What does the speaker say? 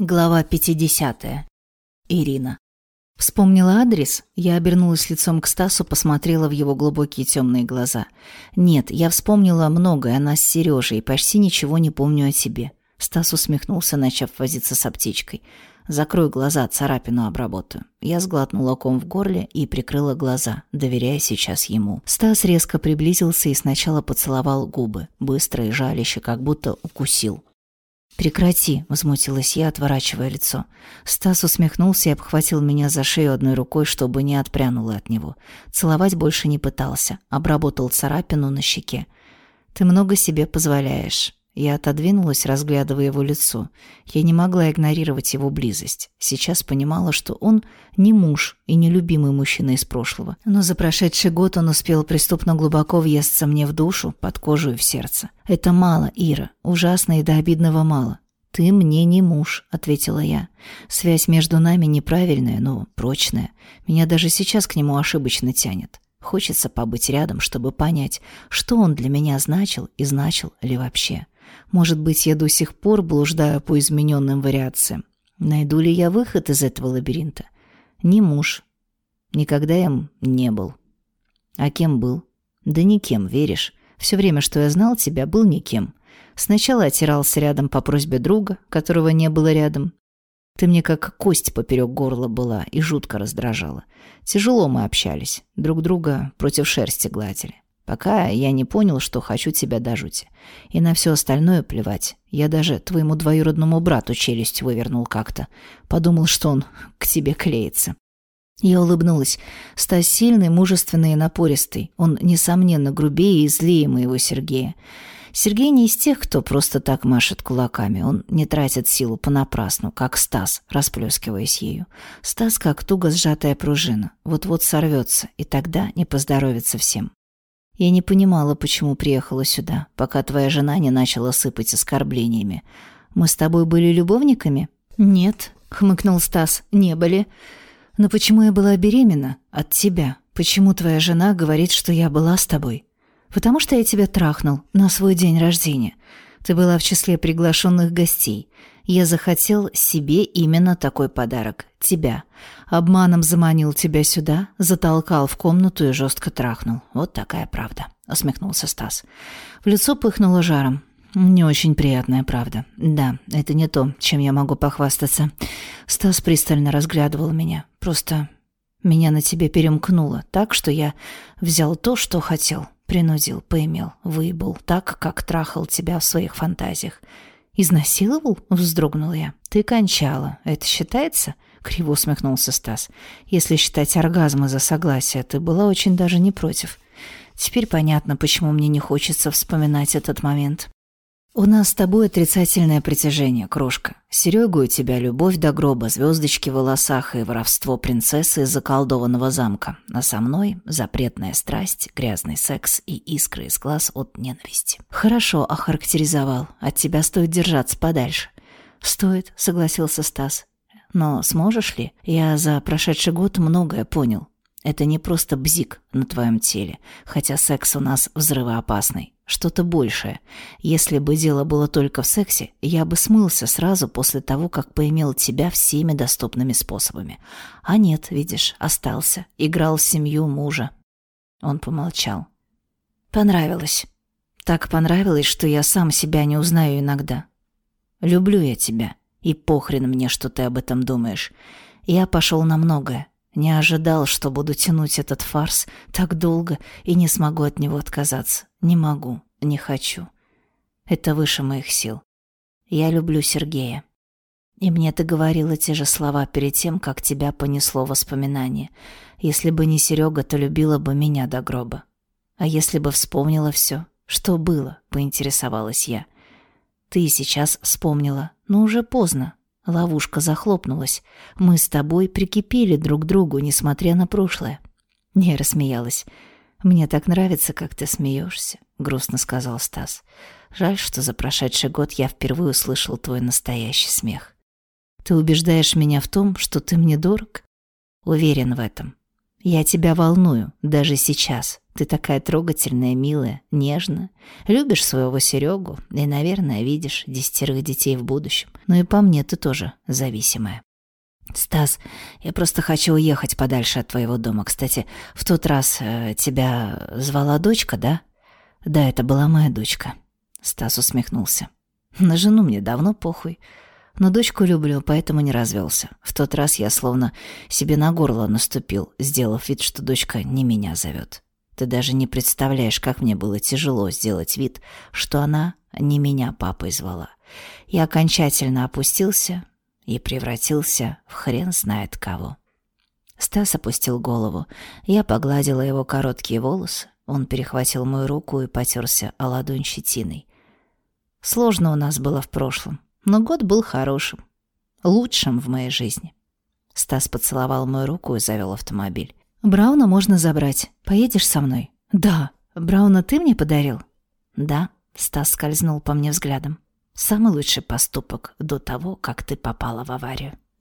Глава 50. Ирина. Вспомнила адрес, я обернулась лицом к Стасу, посмотрела в его глубокие темные глаза. Нет, я вспомнила многое о нас с Сережей и почти ничего не помню о себе. Стас усмехнулся, начав возиться с аптечкой. «Закрой глаза, царапину обработаю». Я сглотнула ком в горле и прикрыла глаза, доверяя сейчас ему. Стас резко приблизился и сначала поцеловал губы, быстро и жаляще, как будто укусил. «Прекрати», — возмутилась я, отворачивая лицо. Стас усмехнулся и обхватил меня за шею одной рукой, чтобы не отпрянула от него. Целовать больше не пытался, обработал царапину на щеке. «Ты много себе позволяешь». Я отодвинулась, разглядывая его лицо. Я не могла игнорировать его близость. Сейчас понимала, что он не муж и не любимый мужчина из прошлого. Но за прошедший год он успел преступно глубоко въесться мне в душу, под кожу и в сердце. «Это мало, Ира. Ужасно и до обидного мало. «Ты мне не муж», — ответила я. «Связь между нами неправильная, но прочная. Меня даже сейчас к нему ошибочно тянет. Хочется побыть рядом, чтобы понять, что он для меня значил и значил ли вообще. Может быть, я до сих пор блуждаю по измененным вариациям. Найду ли я выход из этого лабиринта? Не муж. Никогда им не был. А кем был? Да никем, веришь? Все время, что я знал тебя, был никем. Сначала отирался рядом по просьбе друга, которого не было рядом. Ты мне как кость поперек горла была и жутко раздражала. Тяжело мы общались, друг друга против шерсти гладили. Пока я не понял, что хочу тебя до. И на все остальное плевать. Я даже твоему двоюродному брату челюсть вывернул как-то. Подумал, что он к тебе клеится. Я улыбнулась. Стас сильный, мужественный и напористый. Он, несомненно, грубее и злее моего Сергея. Сергей не из тех, кто просто так машет кулаками. Он не тратит силу понапрасну, как Стас, расплескиваясь ею. Стас как туго сжатая пружина. Вот-вот сорвется, и тогда не поздоровится всем. Я не понимала, почему приехала сюда, пока твоя жена не начала сыпать оскорблениями. Мы с тобой были любовниками? Нет, хмыкнул Стас. Не были. Но почему я была беременна от тебя? Почему твоя жена говорит, что я была с тобой? Потому что я тебя трахнул на свой день рождения. Ты была в числе приглашенных гостей. Я захотел себе именно такой подарок. Тебя. Обманом заманил тебя сюда, затолкал в комнату и жестко трахнул. Вот такая правда», — усмехнулся Стас. В лицо пыхнуло жаром. «Не очень приятная правда. Да, это не то, чем я могу похвастаться». Стас пристально разглядывал меня. «Просто меня на тебе перемкнуло так, что я взял то, что хотел, принудил, поимел, выебал так, как трахал тебя в своих фантазиях. «Изнасиловал?» — вздрогнул я. «Ты кончала. Это считается?» — криво усмехнулся Стас. «Если считать оргазмы за согласие, ты была очень даже не против. Теперь понятно, почему мне не хочется вспоминать этот момент. «У нас с тобой отрицательное притяжение, крошка. Серега у тебя любовь до гроба, звездочки в волосах и воровство принцессы из заколдованного замка. А со мной запретная страсть, грязный секс и искры из глаз от ненависти». «Хорошо охарактеризовал. От тебя стоит держаться подальше». «Стоит», — согласился Стас. «Но сможешь ли? Я за прошедший год многое понял. Это не просто бзик на твоем теле, хотя секс у нас взрывоопасный что-то большее. Если бы дело было только в сексе, я бы смылся сразу после того, как поимел тебя всеми доступными способами. А нет, видишь, остался, играл в семью мужа. Он помолчал. Понравилось. Так понравилось, что я сам себя не узнаю иногда. Люблю я тебя, и похрен мне, что ты об этом думаешь. Я пошел на многое. Не ожидал, что буду тянуть этот фарс так долго и не смогу от него отказаться. Не могу, не хочу. Это выше моих сил. Я люблю Сергея. И мне ты говорила те же слова перед тем, как тебя понесло воспоминание. Если бы не Серега, то любила бы меня до гроба. А если бы вспомнила все, что было, поинтересовалась я. Ты сейчас вспомнила, но уже поздно. Ловушка захлопнулась. Мы с тобой прикипели друг к другу, несмотря на прошлое. Не рассмеялась. «Мне так нравится, как ты смеешься», — грустно сказал Стас. «Жаль, что за прошедший год я впервые услышал твой настоящий смех. Ты убеждаешь меня в том, что ты мне дорог? Уверен в этом. Я тебя волную, даже сейчас. Ты такая трогательная, милая, нежная. Любишь своего Серегу и, наверное, видишь десятерых детей в будущем. Ну и по мне ты тоже зависимая. «Стас, я просто хочу уехать подальше от твоего дома. Кстати, в тот раз э, тебя звала дочка, да?» «Да, это была моя дочка». Стас усмехнулся. «На жену мне давно похуй. Но дочку люблю, поэтому не развелся. В тот раз я словно себе на горло наступил, сделав вид, что дочка не меня зовет. Ты даже не представляешь, как мне было тяжело сделать вид, что она не меня папой звала. Я окончательно опустился и превратился в хрен знает кого. Стас опустил голову. Я погладила его короткие волосы. Он перехватил мою руку и потерся о ладонь щетиной. Сложно у нас было в прошлом. Но год был хорошим. Лучшим в моей жизни. Стас поцеловал мою руку и завел автомобиль. «Брауна можно забрать. Поедешь со мной?» «Да. Брауна ты мне подарил?» «Да». Стас скользнул по мне взглядом. «Самый лучший поступок до того, как ты попала в аварию».